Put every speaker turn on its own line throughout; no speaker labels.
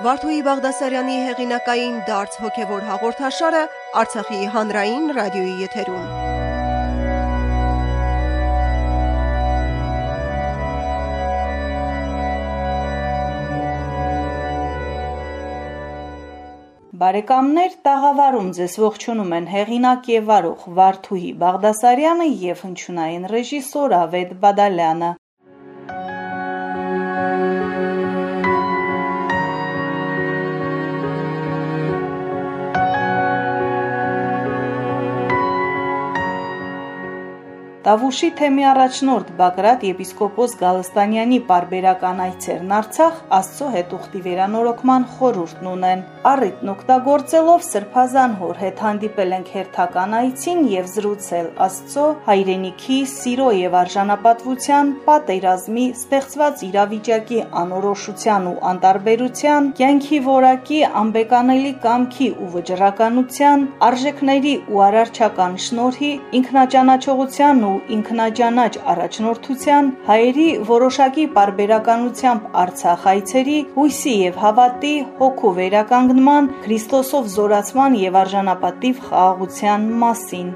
Վարդուհի Բաղդասարյանի հեղինակային դարձ հոգևոր հաղորդաշարը Արցախի հանրային ռադիոյի եթերում։
Բարեկամներ, տաղավարում ձեզ ողջունում են հեղինակ եւ վարող Վարդուհի Բաղդասարյանը եւ հնչյունային ռեժիսոր Ավետ Բադալյանը։ Տավուշի թեմի առաջնորդ Բագրատ եպիսկոպոս Գալստանյանի պարբերական այցերն Արցախ Աստծո հետ ուխտի վերանորոգման խորհուրդն ունեն։ Առիթն օգտագործելով Սրբազան հոր հետ հանդիպել ենք հերթական այցին եւ զրուցել Աստծո հայրենիքի սիրո եւ արժանապատվության, պատերազմի, ստեղծված իրավիճակի անորոշության ու անտարբերության, կյանքի որակի, անբեկանելի կամքի ու վճռականության, արժեքների ու արարչական շնորհի, ինքնաճանաչողության ու ինքնաճանաչ առաջնորդության, հայերի որոշակի պարբերականությամբ Արցախ այցերի, հույսի եւ հավատի, հոգու վերականգնման, Քրիստոսով զորացման եւ արժանապատիվ խաղաղության մասին։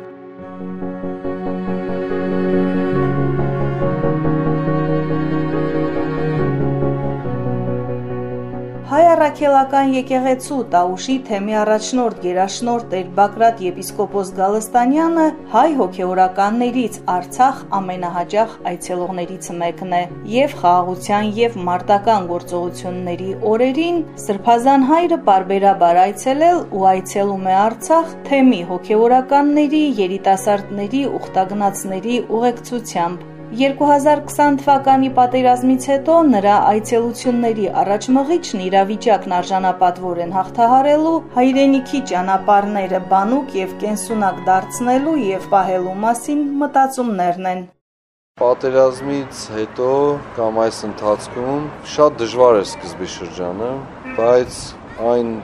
Հայ առաքելական եկեղեցու Տաուշի թեմի առաջնորդ Գերաշնորհ Տեր Բակրատ եպիսկոպոս Գալստանյանը հայ հոգեորականներից Արցախ ամենահաճախ այցելողներից մեկն է եւ խաղաղության եւ մարտական գործողությունների օրերին Սրբազան հայրը բարբերաբար այցելել ու այցելում է Արցախ թեմի հոգեորականների, երիտասարդների, ուխտագնացների ուղեկցությամբ 2020 թվականի պատերազմից հետո նրա այցելությունների առաջմղիչն իրավիճակն արժանապատվորեն հաղթահարելու հայրենիքի ճանապարհները բանուկ եւ կենսունակ դարձնելու եւ պահելու մասին մտածումներն են։
Պատերազմից հետո կամ այս ընթացքում շատ դժվար էր սկզբի շրջանը, բայց այն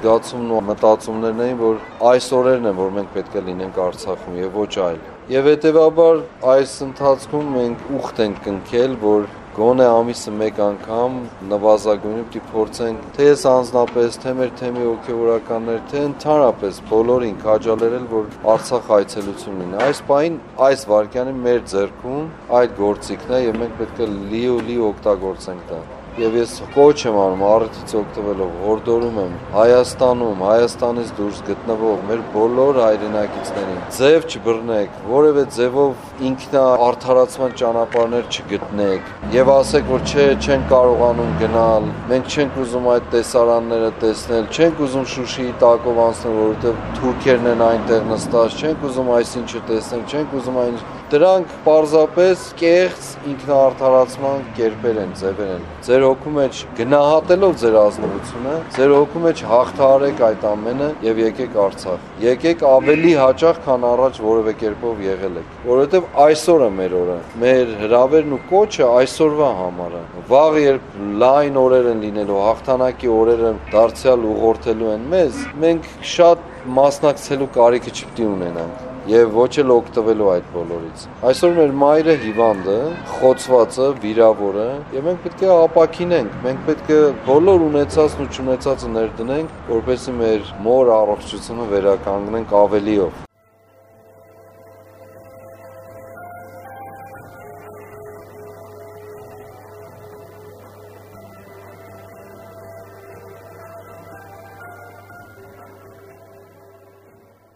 զգացումն ու մտածումներն էին, որ այս օրերն են, որ մենք պետք է լինենք Արցախում եւ ոչ այլ։ Եվ հետեւաբար այս ընթացքում մենք ուխտ ենք կնքել, որ գոնե ամիսը մեկ անգամ նվազագույնը պիտի փորձենք թե ես անձնապես, թե մեր թեմի հոգեվորականներ, թե ընդհանրապես բոլորին քաջալերել, որ Արցախ այցելություն լինի։ Այս պայն այս վարկյանը մեր ձեռքում այդ գործիքն է եւ մենք պետք է լի ու լի օգտագործենք դա եւ ես կոչ եմ անում առիթից օգտվելով հորդորում եմ Հայաստանում, Հայաստանից դուրս գտնվող մեր բոլոր հայրենակիցներին ձև չբռնեք, որևէ ձևով ինքնա արդարացման ճանապարհներ չգտնեք եւ ասեք որ չէ, չեն կարողանում գնալ, մենք չենք ուզում այդ տեսարանները տեսնել, չենք ուզում Շուշիի տակով անցնել, որովհետեւ թուրքերն են այնտեղ նստած, չենք ուզում այսինչը տեսնել, չենք ուզում այն Դրանք պարզապես կեղծ ինքնաարթարացման կերպեր են, ձևեր են։ Ձեր հոգու մեջ գնահատելով ձեր ազնվությունը, ձեր հոգու մեջ հաղթահարեք այդ ամենը եւ եկեք Արցախ։ Եկեք ավելի հաճախ, քան առաջ որևէ կերպով եղել եք, որովհետեւ այսօրը մեր օրը, մեր հրավերն ու կոչը այսօրվա համար է։ Վաղ երբ լայն օրեր են լինելու, հաղթանակի օրերը դարձյալ ուղղորդելու են մեզ, մենք շատ մասնակցելու կարիքը չպետք է ունենանք եւ ոչ էլ օգտվելու այդ բոլորից։ Այսօր մեր մայրը հիվանդ է, խոցվածը, վիրավորը, եւ մենք պետք է ապակինենք, մենք պետք է բոլոր ունեցածն ու չունեցածը ներդնենք, որպեսզի մեր մոր առողջությունը վերականգնենք ավելիով։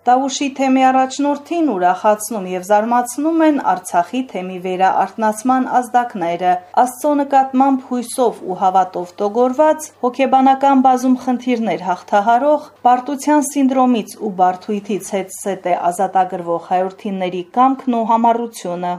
Տավուշի թեմի առաջնորդին ուրախացնում եւ զարմացնում են Արցախի թեմի վերաարտնացման ազդակները։ Աստծո նկատմամբ հույսով ու հավատով տոգորված հոգեբանական բազում խնդիրներ հաղթահարող պարտության սինդրոմից ու բարթույթից հետսետ է ազատագրվող հայրենիների կամքն ու համառությունը։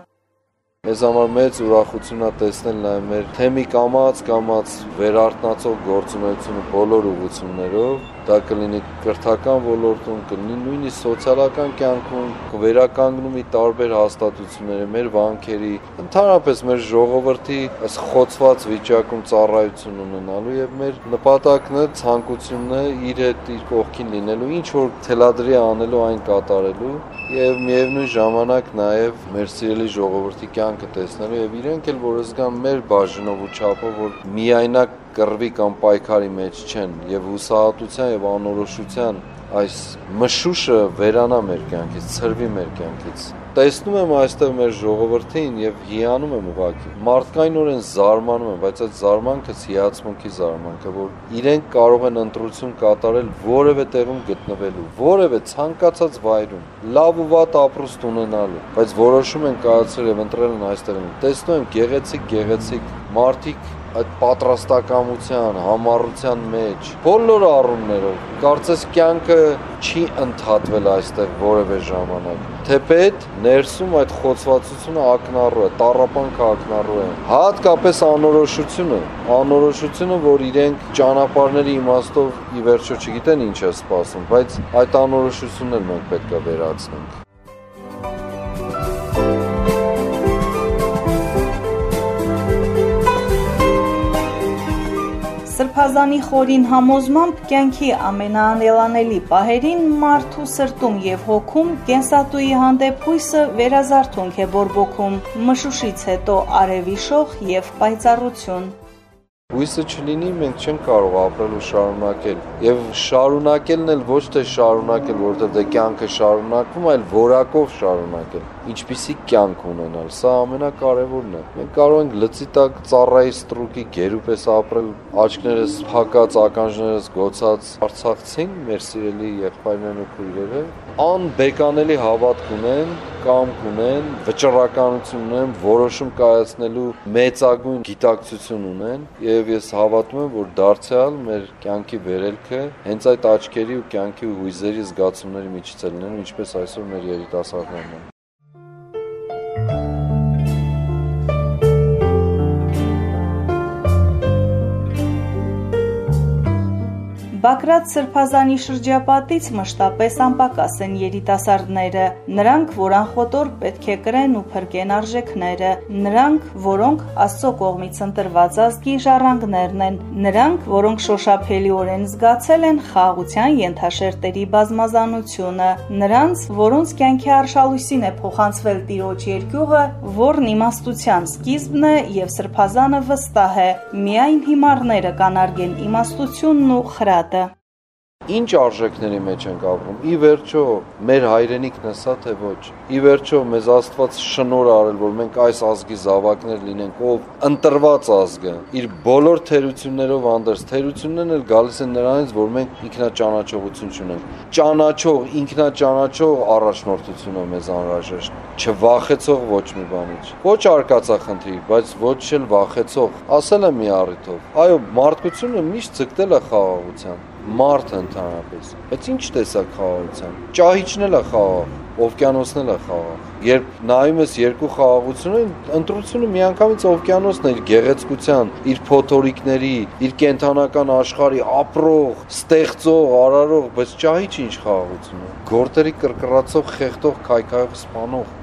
Մեզ համար մեծ ուրախություն է տեսնել նաև մեր թեմի կամած կամած վերարտնացող գործունեությունը բոլոր ուղություններով դա կլինի կրթական ոլորտում, կլինի նույնիսկ սոցիալական կյանքում, կվերականգնումի տարբեր հաստատությունները, մեր վանքերի, ընդհանրապես մեր ժողովրդի այս խոցված վիճակում ծառայություն ունենալու եւ մեր նպատակն է, ցանկությունն է իր հետ իր կողքին լինելու, ինչ որ թելադրի անելու այն կատարելու եւ միևնույն ժամանակ նաեւ մեր սիրելի ժողովրդի կյանք կյանքը տեսնելու եւ իրենք էլ որ զգան մեր բաժնով ու չափով որ միայնակ կռվի կամ պայքարի մեջ չեն եւ հուսահատության եւ անորոշության այս մշուշը վերանա մեր կյանքից, ծրվի մեր կյանքից։ Տեսնում եմ այստեղ մեր ժողովրդին եւ հիանում եմ ուղակի։ Մարդկայնորեն զարմանում եմ, բայց այդ զարմանքը հիացմունքի զարմանք է, որ իրենք կարող են ընտրություն կատարել որևէ տեղում գտնվելու, որևէ ցանկացած վայրում, լավ ու վատ ապրուստ ունենալու, բայց որոշում են կայացրել եւ ընտրել են այստեղ։ Տեսնում եմ գեղեցիկ, գեղեցիկ մարդիկ այդ պատրաստակամության, համառության մեջ, բոլոր առումներով, կարծես կյանքը չի ընդհատվել այստեղ որևէ ժամանակ։ Թեպետ ներսում այդ խոցվածությունը ակնառու է, տառապանքը ակնառու է։ Հատկապես անորոշությունը, անորոշությունը, որ իրենք ճանապարհների իմաստով ի վերջո չգիտեն ինչ է սպասում, բայց այդ անորոշությունն էլ մենք պետք է վերացնենք։
Սրբազանի խորին համոզմամբ կյանքի ամենաանելանելի պահերին մարդու սրտում եւ հոգում կենսատուի հանդեպ հույսը վերազարթոնք է բորբոքում, մշուշից հետո արևի շող եւ պայծառություն։
Հույսը չլինի, մենք չենք կարող ապրել ու շարունակել։ Եվ շարունակելն էլ ոչ թե շարունակել, որովհետև դե կյանքը շարունակվում, այլ որակով շարունակել։ Ինչպիսի կյանք ունենալ, սա ամենակարևորն է։ Մենք կարող ենք լծի տակ ծառայի ստրուկի գերուպես ապրել, աչքներս փակած, ականջներս գոցած, արցախցին մեր սիրելի եղբայրներն ու քույրերը, անբեկանելի հավատք ունեն, կամք ունեն, վճռականություն ունեն, որոշում կայացնելու մեծագույն գիտակցություն ունեն եւ ես հավատում եմ, որ դարձյալ մեր կյանքի վերելքը հենց այդ աչքերի ու կյանքի հույզերի զգացումների միջից է լինելու, ինչպես այսօր մեր երիտասարդներն են։
Բակրատ Սրբազանի շրջապատից մշտապես անպակաս են երիտասարդները, նրանք, որ անխոտոր պետք է կրեն ու փրկեն արժեքները, նրանք, որոնք Աստծո կողմից ընտրված ազգի ժառանգներն են, նրանք, որոնք շոշափելիորեն զգացել են խաղաղության ենթաշերտերի բազմազանությունը, նրանց, որոնց կյանքի արշալույսին է փոխանցվել Տիրոջ երկյուղը, որն իմաստության սկիզբն է եւ Սրբազանը վստահ է, միայն հիմարները կանարգեն իմաստությունն ու խրատը
Ինչ արժեքների մեջ ենք ապրում։ Ի վերջո մեր հայրենիքն է սա թե ոչ։ Ի վերջո մեզ Աստված շնոր արել, որ մենք այս ազգի զավակներ լինենք, ով ընտրված ազգը իր բոլոր թերություններով անդերս թերություններն էլ գալիս են նրանից, որ մենք ինքնաճանաչողություն ունենք։ Ճանաչող, ինքնաճանաչող առաջնորդությունը մեզ անհրաժեշտ։ Չվախեցող ոչ մի բանից։ Ոչ արկածախնդիր, բայց ոչ էլ վախեցող։ Ասել եմ մի առիթով։ Այո, մարդկությունը միշտ ցկտել է խաղաղության մարդը ընդհանրապես։ Բայց ինչ տեսակ խաղաղության։ Ճահիճն էլ է խաղաղ, օվկիանոսն էլ է խաղաղ։ Երբ նայում ես երկու խաղաղություններին, ընտրությունը միանգամից օվկիանոսն է իր գեղեցկության, իր փոթորիկների, իր կենթանական աշխարհի ապրող, ստեղծող, արարող, բայց ճահիճ ինչ խաղաղություն է։ Գորտերի կրկռացող, խեղտող, քայքայող, սպանող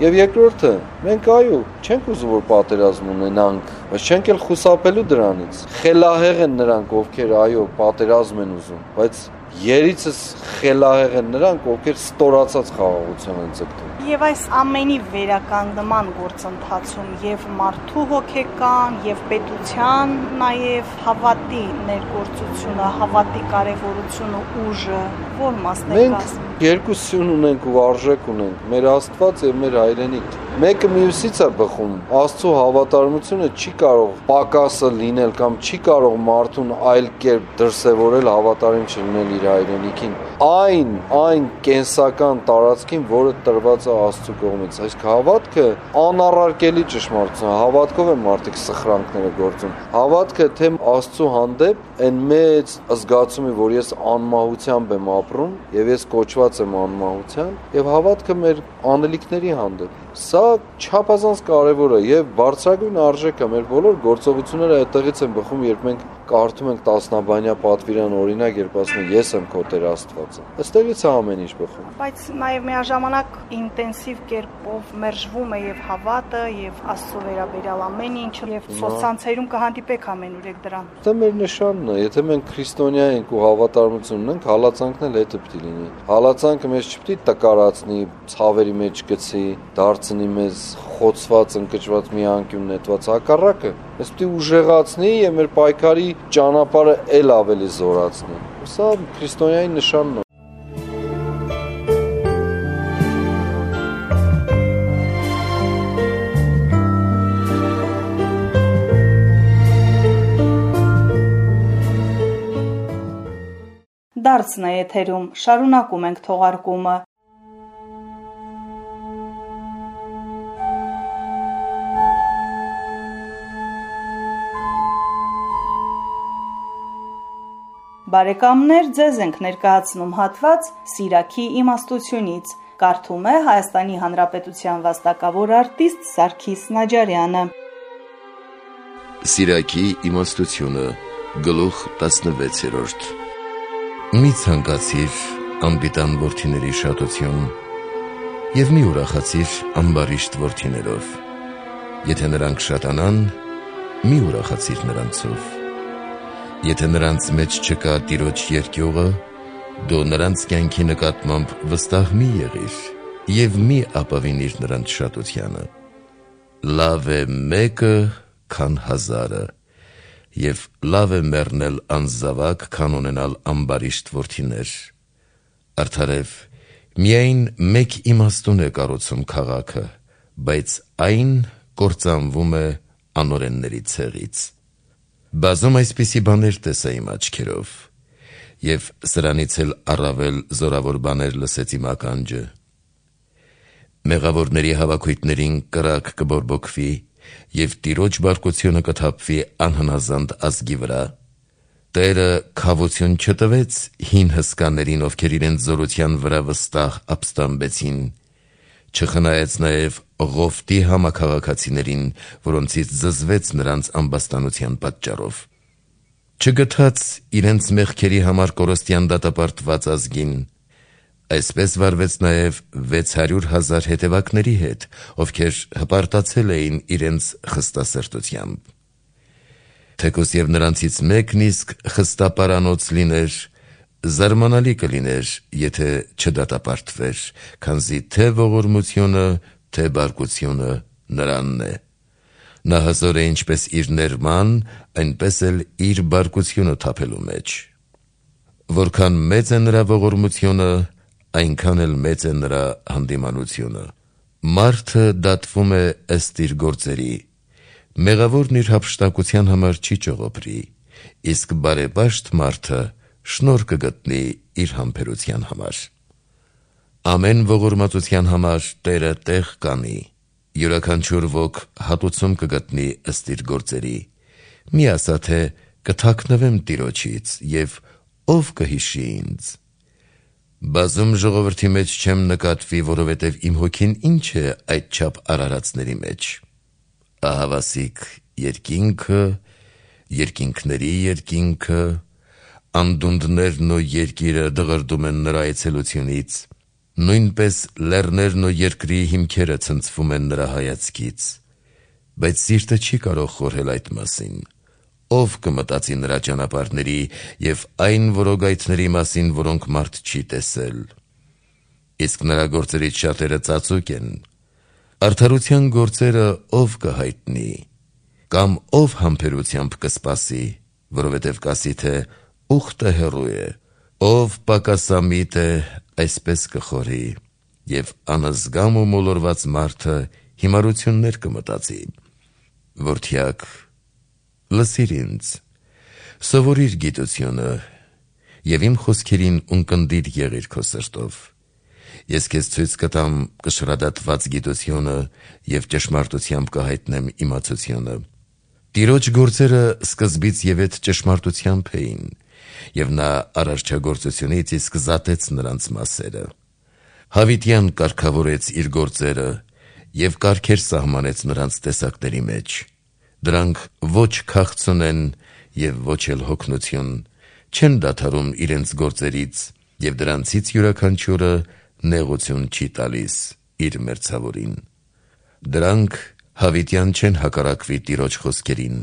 Եվ երկրորդը, մենք այո, չենք ուզում որ պատերազմ ունենանք, բայց չենք էլ խուսափելու դրանից։ Խելահեղ են նրանք, ովքեր այո, պատերազմ են ուզում, բայց երիցս խելահեղ են նրանք, ովքեր ստորացած խաղաղություն են ձգտում։
Եվ այս ամենի վերականգնման գործընթացում եւ մարդու հոգեկան եւ պետության նաեւ հավատի ներգործությունը, հավատի կարեւորությունը, ուժը, որ մասն է կազմում։
Երկու սյուն ունենք ու արժեք ունենք՝ մեր Աստված եւ մեր հայրենիք։ Մեկը մյուսից է բխում։ Աստծո հավատարմությունը չի կարող պակասը լինել կամ չի կարող մարդուն այլ կերպ դրսևորել հավատարիմ չլինել իր հայրենիքին։ Այն, այն կենսական տարածքին, որը տրված է Աստծո կողմից։ Այս հավատքը անառարկելի ճշմարտություն, հավատքով են մարդիկ սխրանքները գործում։ Հավատքը թե Աստծո հանդեպ այն մեծ զգացումի, որ ես անմահությամբ եմ ապրում եւ ես կոչված եմ անմահության, եւ հավատքը մեր անելիքների հանդեպ Սա չափազանց կարևոր է եւ բարձրագույն արժեք է մեր բոլոր գործողությունները այդտեղից են բխում, երբ մենք կարդում ենք տասնաբանյա պատվիրան օրինակ, երբ ասում են ես եմ քո Տեր Աստվածը։ Այստեղից է ամեն ինչ բխում։
Բայց նաեւ միաժամանակ ինտենսիվ կերպով մերժվում է եւ հավատը եւ Աստծո վերաբերյալ ամեն ինչը եւ սոցցանցերում կհանդիպեք ամենուր եք դրան։
Դա մեր նշանն է, եթե մենք քրիստոնյա ենք ու հավատարմություն ունենք, հալածանքն էլ հետը է լինի։ Հալածանքը մեզ չպետք է տկարացնի, ցավերի մեջ գցի, դարձ չդարձնի մեզ խոցված, ընկճված մի անկյուն նետված հակառակը, մեզ պիտի ուժեղացնի եւ մեր պայքարի ճանապարհը ել ավելի զորացնի։ Սա քրիստոնյայի նշանն է։
Դարձն է եթերում, շարունակում ենք թողարկումը։ Բարեկամներ, ձեզ ենք ներկայացնում հատված Սիրակի իմաստությունից։ Կարդում է Հայաստանի Հանրապետության վաստակավոր արտիստ Սարգիս Նաջարյանը։
Սիրակի իմաստությունը գլուխ 16-րդ։ Մի ցանկացիր անպիտան worthiների շատություն եւ մի ուրախացիր ամբարիշտ worthiներով։ Եթե նրանք շատանան, մի ուրախացիր նրանցով Եթե նրանց մեջ չկա Տիրոջ երկյուղը, դու նրանց կյանքի նկատմամբ վստահ մի եղիր եւ մի ապավինիր նրանց շատությանը։ Լավ է մեկը, քան հազարը, եւ լավ է մեռնել անզավակ, քան ունենալ ամբարիշտ ворթիներ։ Արդարև միայն մեկ իմաստուն է կառուցում քաղաքը, բայց այն կործանվում է անորենների ցեղից։ Բազում այսպիսի բաներ տեսա իմ աչքերով Եվ սրանից էլ առավել զորավոր բաներ լսեց իմ ականջը. Մեղավորների հավաքույտներին կրակ կբորբոքվի Եվ տիրոջ բարկությունը կթապվի անհնազանդ ազգի վրա Տերը քավություն չտվեց հին հսկաներին, ովքեր իրենց զորության վրա վստահ ապստամբեցին Չխնայեց նաև Ղովտի համաքաղաքացիներին, որոնցից զզվեց նրանց ամբաստանության պատճառով։ Չգթաց իրենց մեղքերի համար կորստյան դատապարտված ազգին, այսպես վարվեց նաև 600 հազար հետևակների հետ, ովքեր հպարտացել էին իրենց խստասրտությամբ։ Թեկոս եւ նրանցից մեկն իսկ խստապարանոց լիներ, Զարմանալի կլիներ, եթե չդատապարտվեր, քանզի թե ողորմությունը, թե բարկությունը նրանն է։ Նա հզոր է ինչպես իր ներման, այնպես էլ իր բարկությունը թափելու մեջ։ Որքան մեծ է նրա ողորմությունը, այնքան էլ մեծ է նրա հանդիմանությունը։ Մարդը դատվում է ըստ իր գործերի։ Մեղավորն իր հափշտակության համար չի ճողոպրի, իսկ բարեպաշտ մարդը շնոր կգտնի իր համբերության համար։ Ամեն ողորմածության համար Տերը տեղ կանի, յուրաքանչյուր ոք հատուցում կգտնի ըստ իր գործերի։ Մի ասա թե կթաքնվեմ Տիրոջից եւ ով կհիշի ինձ։ Բազում ժողովրդի մեջ չեմ նկատվի, որովհետև իմ հոգին ինչ է այդ չափ արարածների մեջ։ Ահավասիկ երկինքը, երկինքների երկինքը, անդունդներն ու երկիրը դղրդում են նրա այցելությունից, նույնպես լեռներն ու երկրի հիմքերը ցնցվում են նրա հայացքից, բայց սիրտը չի կարող խորհել այդ մասին։ Ով կմտածի նրա ճանապարհների եւ այն որոգայթների մասին, որոնք մարդ չի տեսել։ Իսկ նրա գործերից շատերը ծածուկ են։ Արդարության գործերը ով կհայտնի, կամ ով համբերությամբ կսպասի, որովհետև կասի թե ուխտը հեռու է, ով պակասամիտ է, այսպես կխորի, եւ անզգամ ու մոլորված մարդը հիմարություններ կմտածի։ Որդյակ, լսիր ինձ, սովորիր գիտությունը եւ իմ խոսքերին ունկնդիր եղիր քո սրտով։ Ես քեզ ցույց կտամ կշռադատված գիտությունը եւ ճշմարտությամբ կհայտնեմ իմացությունը։ Տիրոջ գործերը սկզբից եւ այդ ճշմարտությամբ էին եւ նա արարչագործությունից իսկ զատեց նրանց մասերը։ Հավիտյան կարգավորեց իր գործերը եւ կարգեր սահմանեց նրանց տեսակների մեջ։ Դրանք ոչ քաղցուն են եւ ոչ էլ հոգնություն, չեն դադարում իրենց գործերից եւ դրանցից յուրաքանչյուրը նեղություն չի տալիս իր մերձավորին։ Դրանք հավիտյան չեն հակառակվի Տիրոջ խոսքերին։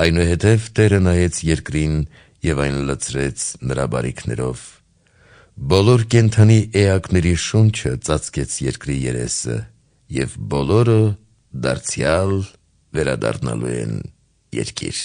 Այնուհետև Տերը նայեց երկրին եւ այն լցրեց նրա բարիքներով։ Բոլոր կենթանի էակների շունչը ծածկեց երկրի երեսը, եւ բոլորը դարձյալ վերադառնալու են երկիր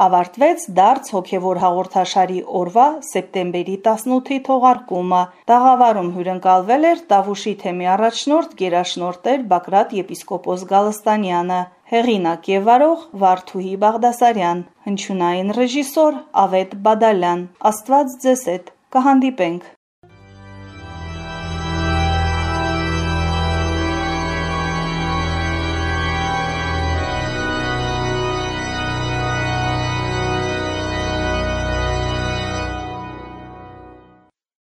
ավարտվեց դարձ հոգևոր հաղորդաշարի օրվա սեպտեմբերի 18-ի թողարկումը։ Տաղավարում հյուրընկալվել էր Տավուշի թեմի առաջնորդ Գերաշնորհտեր Բակրատ եպիսկոպոս Գալստանյանը, հեղինակ եւ վարող Վարդուհի Բաղդասարյան, հնչյունային ռեժիսոր Ավետ Բադալյան։ Աստված ձեզ հետ։ Կհանդիպենք